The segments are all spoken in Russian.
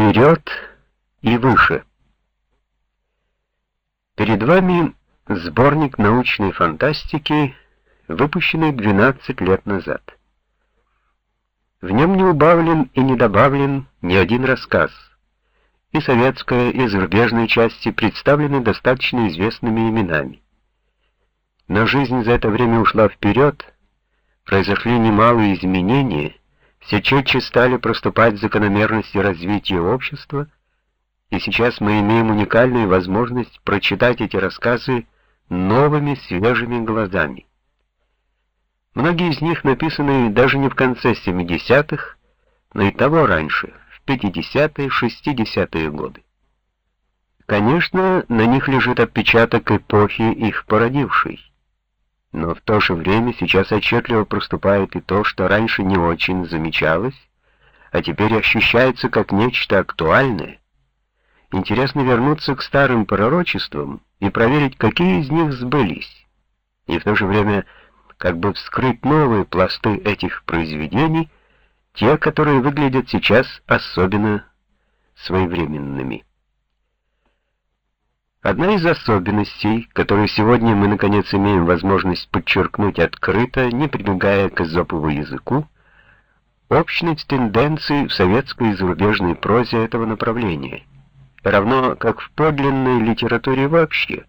Вперед и выше. Перед вами сборник научной фантастики, выпущенный 12 лет назад. В нем не убавлен и не добавлен ни один рассказ. И советская, и зарубежные части представлены достаточно известными именами. Но жизнь за это время ушла вперед, произошли немалые изменения, все четче стали проступать закономерности развития общества, и сейчас мы имеем уникальную возможность прочитать эти рассказы новыми свежими глазами. Многие из них написаны даже не в конце 70-х, но и того раньше, в 50-е, 60-е годы. Конечно, на них лежит отпечаток эпохи, их породившей. Но в то же время сейчас отчетливо проступает и то, что раньше не очень замечалось, а теперь ощущается как нечто актуальное. Интересно вернуться к старым пророчествам и проверить, какие из них сбылись, и в то же время как бы вскрыть новые пласты этих произведений, те, которые выглядят сейчас особенно своевременными. Одна из особенностей, которую сегодня мы наконец имеем возможность подчеркнуть открыто, не прибегая к эзопову языку, общность тенденций в советской и зарубежной прозе этого направления, равно как в подлинной литературе вообще.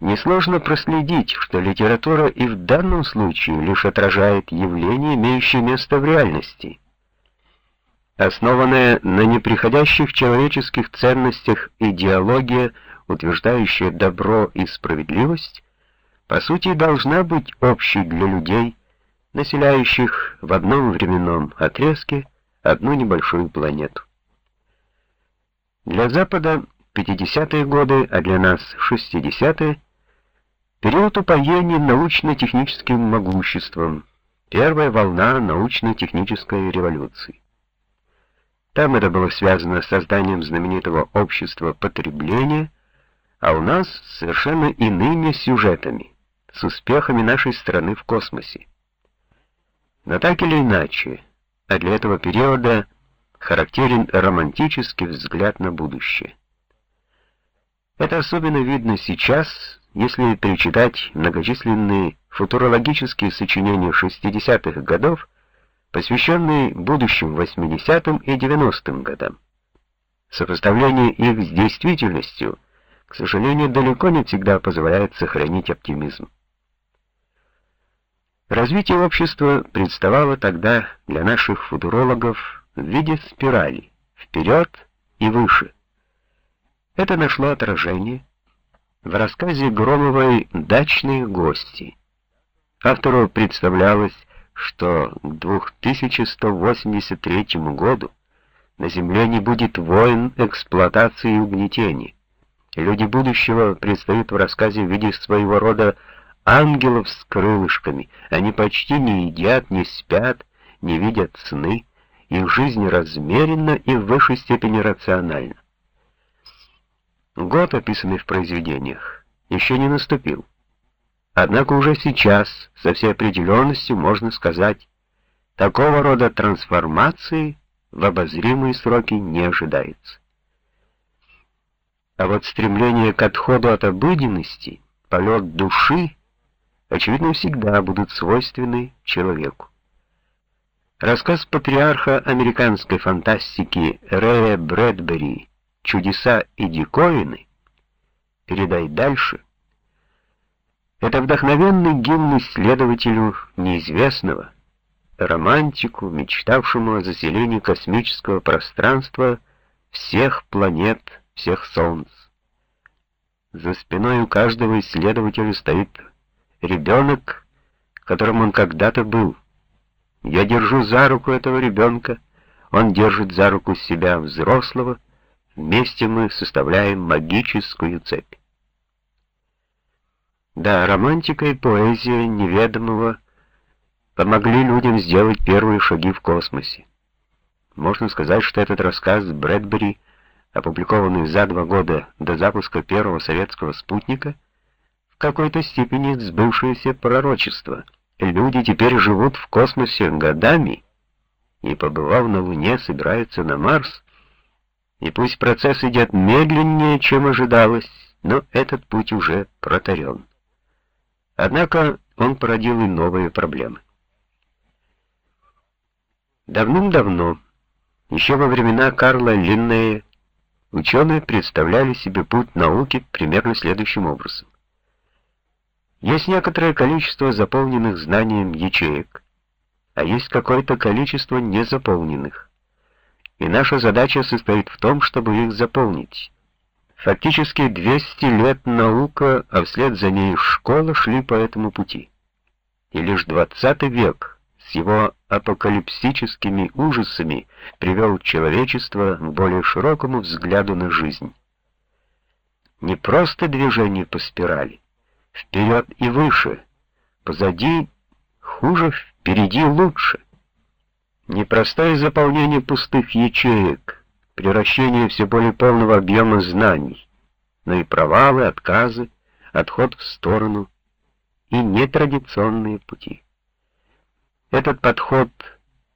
Несложно проследить, что литература и в данном случае лишь отражает явление, имеющее место в реальности – Основанная на неприходящих человеческих ценностях идеология, утверждающая добро и справедливость, по сути должна быть общей для людей, населяющих в одном временном отрезке одну небольшую планету. Для Запада 50-е годы, а для нас 60-е период упоения научно-техническим могуществом, первая волна научно-технической революции. Там это было связано с созданием знаменитого общества потребления, а у нас совершенно иными сюжетами, с успехами нашей страны в космосе. Но так или иначе, а для этого периода характерен романтический взгляд на будущее. Это особенно видно сейчас, если перечитать многочисленные футурологические сочинения 60-х годов, посвященный будущим 80-м и 90-м годам. Сопоставление их с действительностью, к сожалению, далеко не всегда позволяет сохранить оптимизм. Развитие общества представало тогда для наших футурологов в виде спирали, вперед и выше. Это нашло отражение в рассказе Громовой «Дачные гости». Автору представлялось, что к 2183 году на Земле не будет войн, эксплуатации и угнетений. Люди будущего предстают в рассказе в виде своего рода ангелов с крылышками. Они почти не едят, не спят, не видят сны. Их жизнь размеренна и в высшей степени рациональна. Год, описанный в произведениях, еще не наступил. Однако уже сейчас со всей определенностью можно сказать, такого рода трансформации в обозримые сроки не ожидается. А вот стремление к отходу от обыденности, полет души, очевидно, всегда будут свойственны человеку. Рассказ патриарха американской фантастики Рэя Брэдбери «Чудеса и диковины» «Передай дальше» Это вдохновенный гимн исследователю неизвестного, романтику, мечтавшему о заселении космического пространства всех планет, всех солнц. За спиной у каждого исследователя стоит ребенок, которым он когда-то был. Я держу за руку этого ребенка, он держит за руку себя взрослого, вместе мы составляем магическую цепь. Да, романтика и поэзия неведомого помогли людям сделать первые шаги в космосе. Можно сказать, что этот рассказ Брэдбери, опубликованный за два года до запуска первого советского спутника, в какой-то степени сбывшееся пророчество. Люди теперь живут в космосе годами, и, побывав на Луне, собираются на Марс, и пусть процесс идет медленнее, чем ожидалось, но этот путь уже протарен. Однако он породил и новые проблемы. Давным-давно, еще во времена Карла Линнея, ученые представляли себе путь науки примерно следующим образом. Есть некоторое количество заполненных знанием ячеек, а есть какое-то количество незаполненных. И наша задача состоит в том, чтобы их заполнить. Фактически 200 лет наука, а вслед за ней школа шли по этому пути. И лишь 20 век с его апокалипсическими ужасами привел человечество к более широкому взгляду на жизнь. Не просто движение по спирали, вперед и выше, позади хуже Впереди лучше. Непростое заполнение пустых ячеек, превращение все более полного объема знаний, но и провалы, отказы, отход в сторону и нетрадиционные пути. Этот подход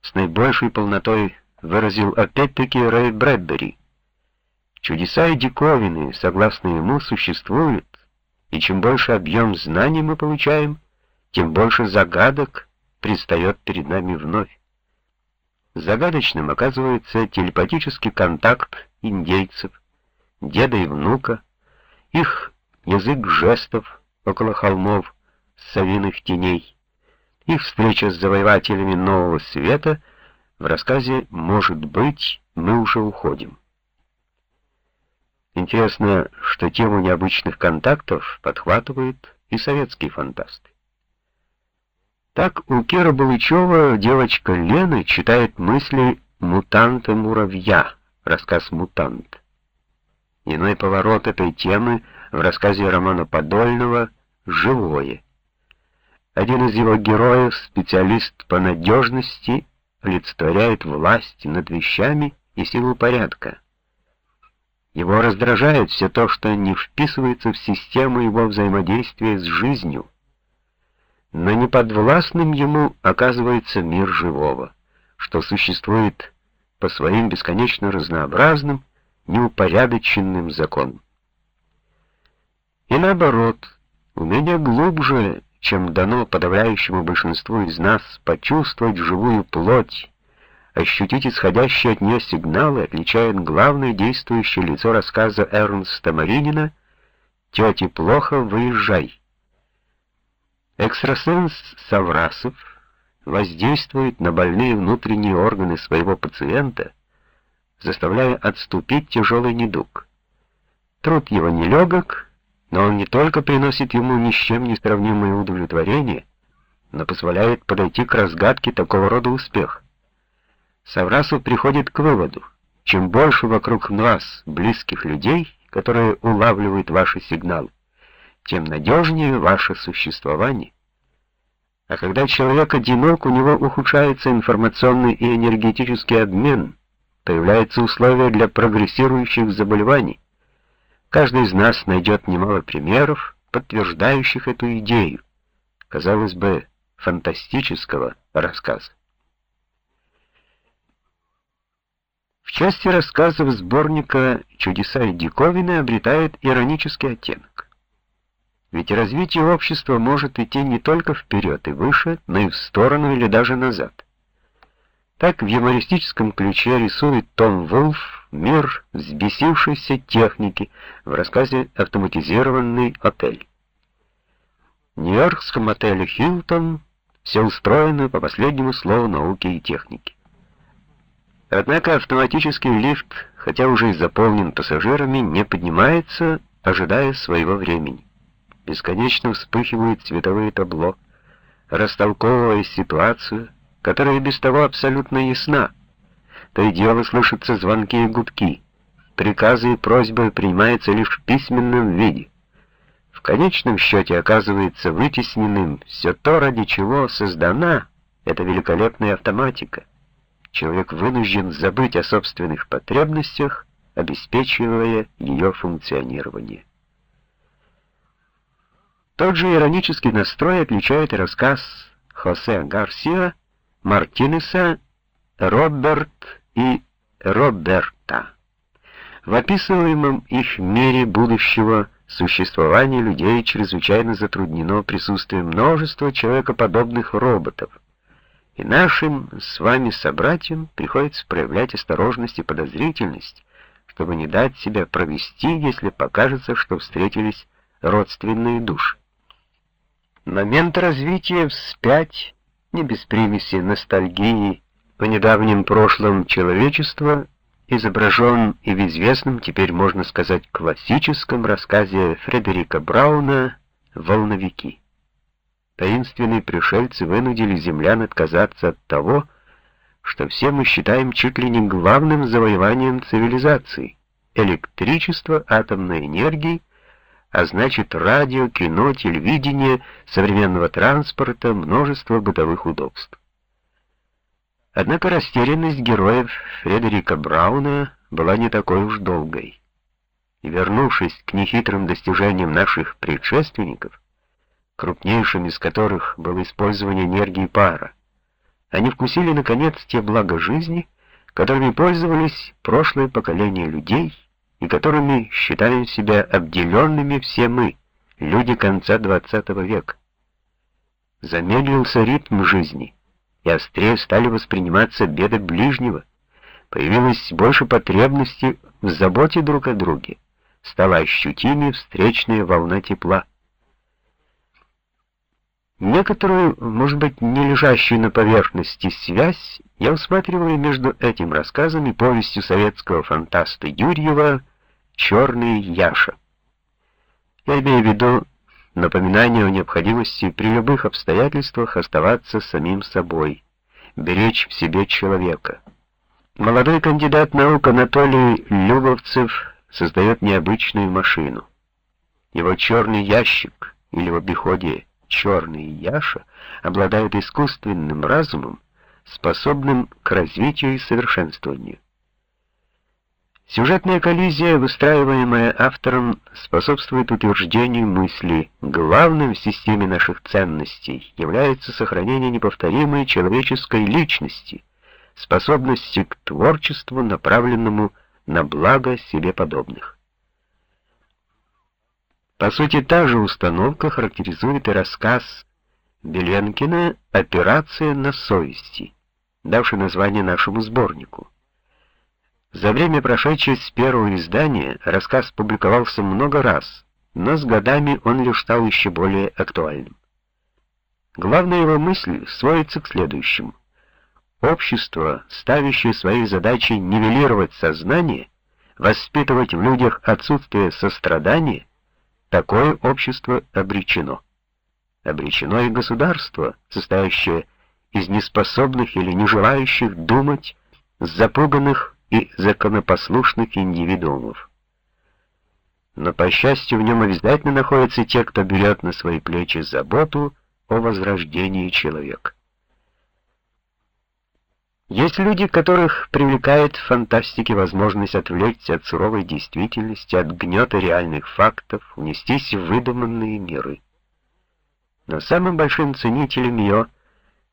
с наибольшей полнотой выразил опять-таки Рэй Брэдбери. Чудеса и диковины, согласно ему, существуют, и чем больше объем знаний мы получаем, тем больше загадок предстает перед нами вновь. Загадочным оказывается телепатический контакт индейцев, деда и внука, их язык жестов около холмов совиных теней, их встреча с завоевателями Нового Света в рассказе «Может быть, мы уже уходим». Интересно, что тему необычных контактов подхватывают и советские фантасты. Так у Кира Балычева девочка Лена читает мысли мутанта-муравья, рассказ «Мутант». Иной поворот этой темы в рассказе Романа Подольного «Живое». Один из его героев, специалист по надежности, олицетворяет власть над вещами и силу порядка. Его раздражает все то, что не вписывается в систему его взаимодействия с жизнью, но неподвластным ему оказывается мир живого, что существует по своим бесконечно разнообразным, неупорядоченным законам. И наоборот, умение глубже, чем дано подавляющему большинству из нас почувствовать живую плоть, ощутить исходящие от нее сигналы, отличает главное действующее лицо рассказа Эрнста Маринина «Тете плохо, выезжай». Экстрасенс Саврасов воздействует на больные внутренние органы своего пациента, заставляя отступить тяжелый недуг. Труд его нелегок, но он не только приносит ему ни с чем не сравнимое удовлетворение, но позволяет подойти к разгадке такого рода успех. Саврасов приходит к выводу, чем больше вокруг нас близких людей, которые улавливают ваши сигналы, тем надежнее ваше существование. А когда человек одинок, у него ухудшается информационный и энергетический обмен, появляются условия для прогрессирующих заболеваний. Каждый из нас найдет немало примеров, подтверждающих эту идею, казалось бы, фантастического рассказа. В части рассказов сборника «Чудеса и диковины» обретает иронический оттенок. Ведь развитие общества может идти не только вперед и выше, но и в сторону или даже назад. Так в юмористическом ключе рисует Том Вулф мир взбесившейся техники в рассказе «Автоматизированный отель». В нью-йоркском отеле «Хилтон» все устроено по последнему слову науки и техники. Однако автоматический лифт, хотя уже и заполнен пассажирами, не поднимается, ожидая своего времени бесконечно вспыхивают цветовые табло, растолковывая ситуацию, которая без того абсолютно ясна. То и дело слышатся звонки и гудки. Приказы и просьбы принимаются лишь в письменном виде. В конечном счете оказывается вытесненным все то, ради чего создана эта великолепная автоматика. Человек вынужден забыть о собственных потребностях, обеспечивая ее функционирование. Тот же иронический настрой отличает рассказ Хосе Гарсиа Мартинеса Роберт и Роберта. В описываемом их мире будущего существование людей чрезвычайно затруднено присутствием множества человекоподобных роботов, и нашим с вами собратьям приходится проявлять осторожность и подозрительность, чтобы не дать себя провести, если покажется, что встретились родственные души. Момент развития вспять, не без примеси ностальгии по недавнем прошлом человечества, изображен и в известном, теперь можно сказать, классическом рассказе Фредерика Брауна «Волновики». Таинственные пришельцы вынудили землян отказаться от того, что все мы считаем чуть ли не главным завоеванием цивилизации — электричество, атомной энергии, а значит радио, кино, телевидение, современного транспорта, множество бытовых удобств. Однако растерянность героев Фредерика Брауна была не такой уж долгой. И вернувшись к нехитрым достижениям наших предшественников, крупнейшим из которых было использование энергии пара, они вкусили, наконец, те блага жизни, которыми пользовались прошлое поколение людей и которыми считаем себя обделенными все мы, люди конца XX века. Замедлился ритм жизни, и острее стали восприниматься беды ближнего, появилось больше потребности в заботе друг о друге, стала ощутимее встречная волна тепла. Некоторую, может быть, не лежащую на поверхности связь я усматриваю между этим рассказом и повестью советского фантаста Юрьева «Черный Яша». Я имею в виду напоминание о необходимости при любых обстоятельствах оставаться самим собой, беречь в себе человека. Молодой кандидат наук Анатолий Любовцев создает необычную машину. Его черный ящик, или в обиходе черный Яша обладает искусственным разумом, способным к развитию и совершенствованию. Сюжетная коллизия, выстраиваемая автором, способствует утверждению мысли, главным в системе наших ценностей является сохранение неповторимой человеческой личности, способности к творчеству, направленному на благо себе подобных. По сути, та же установка характеризует и рассказ Беленкина «Операция на совести», давший название нашему сборнику. За время, прошедшее с первого издания, рассказ публиковался много раз, но с годами он лишь стал еще более актуальным. Главная его мысль сводится к следующему. Общество, ставящее своей задачей нивелировать сознание, воспитывать в людях отсутствие сострадания, Такое общество обречено. Обречено и государство, состоящее из неспособных или не желающих думать, запуганных и законопослушных индивидуумов. Но, по счастью, в нем обязательно находятся те, кто берет на свои плечи заботу о возрождении человека. Есть люди, которых привлекает в фантастике возможность отвлечься от суровой действительности, от гнета реальных фактов, унестись в выдуманные миры. Но самым большим ценителем ее,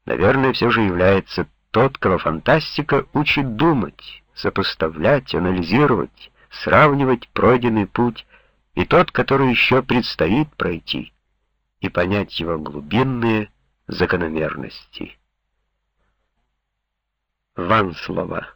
наверное, все же является тот, кого фантастика учит думать, сопоставлять, анализировать, сравнивать пройденный путь и тот, который еще предстоит пройти, и понять его глубинные закономерности. Ванслова